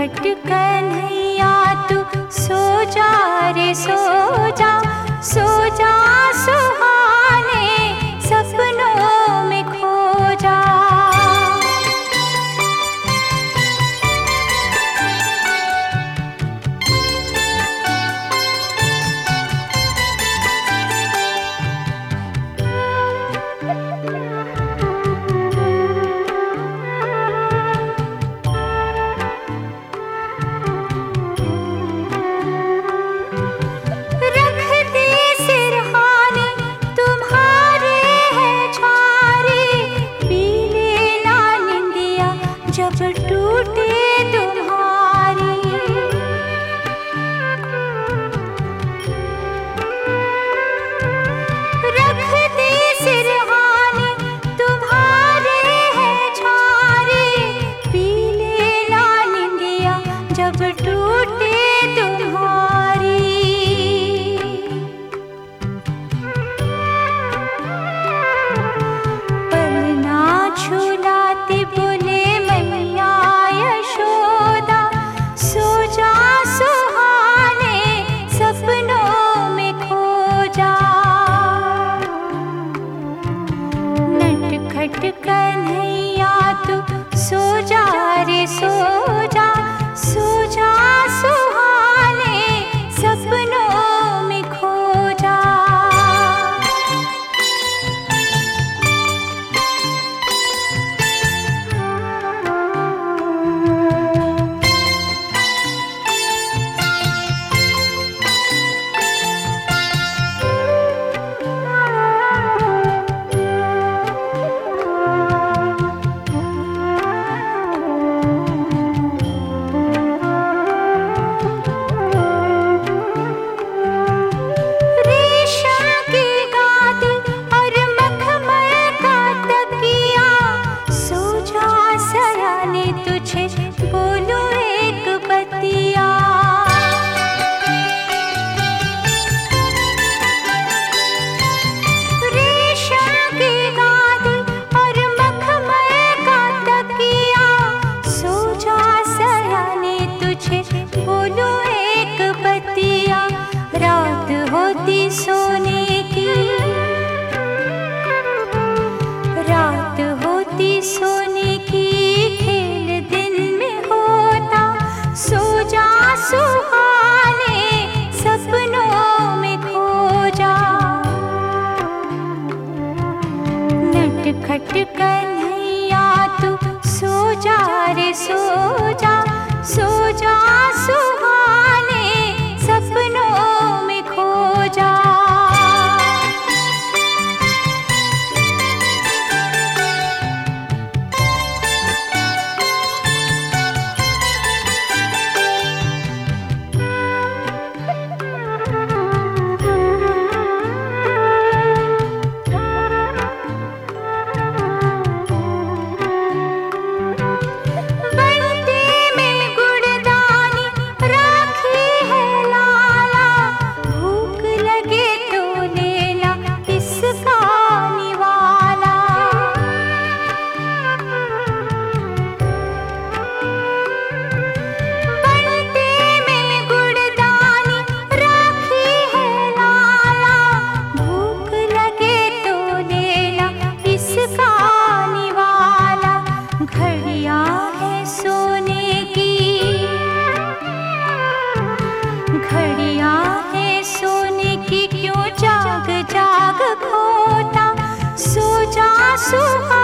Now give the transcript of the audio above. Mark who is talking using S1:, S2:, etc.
S1: खट कन्हैया तू सो जा रे सो जा सो जा सुहा जब टूटे दो सोने की। रात होती सोने की, खेल दिन में होता। सो जा सुहाने, सपनों में खो जा। नट खट तू सो जा रे, सो जा सो जा, सो खड़िया है सोने की क्यों जाग जाग खोता? सो जा सुहा